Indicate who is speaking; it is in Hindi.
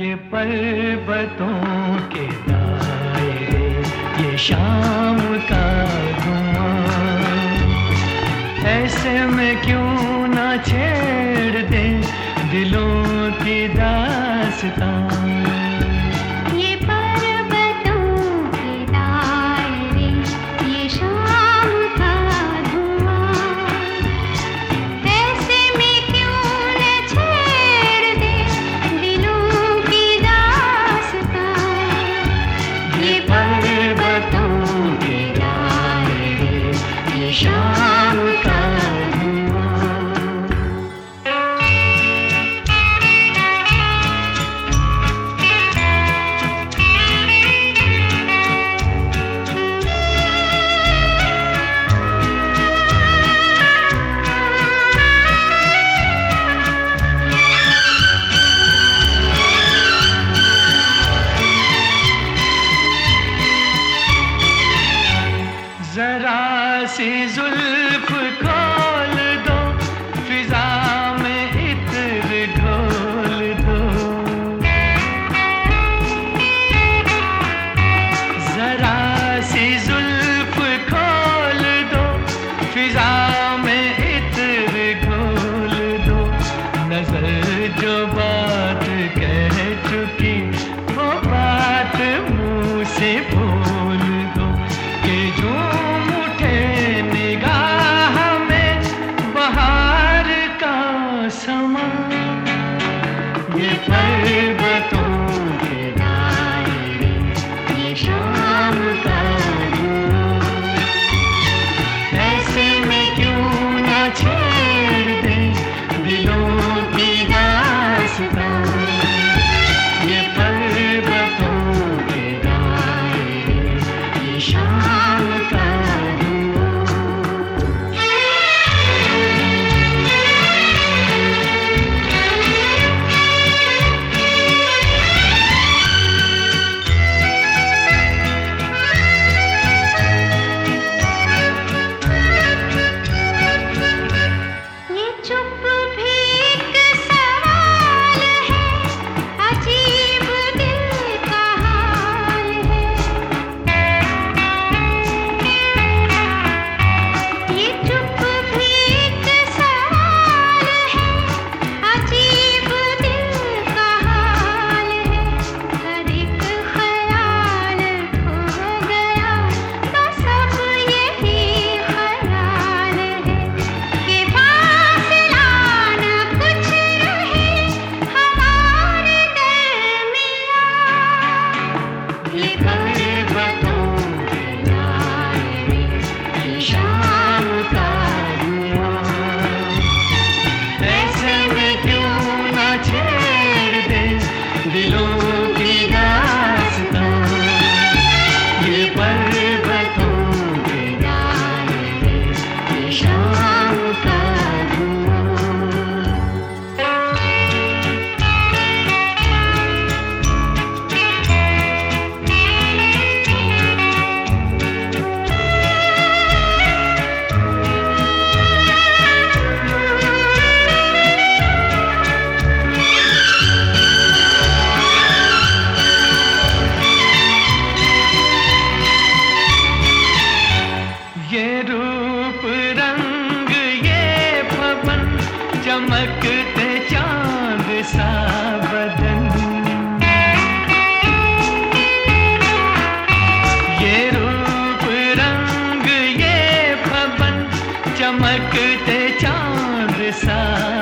Speaker 1: पर्वतों के दायरे ये शाम का धुआँ। ऐसे में क्यों ना छेड़ दे दिलों की दास्तां? to keep. चमकते चांद सा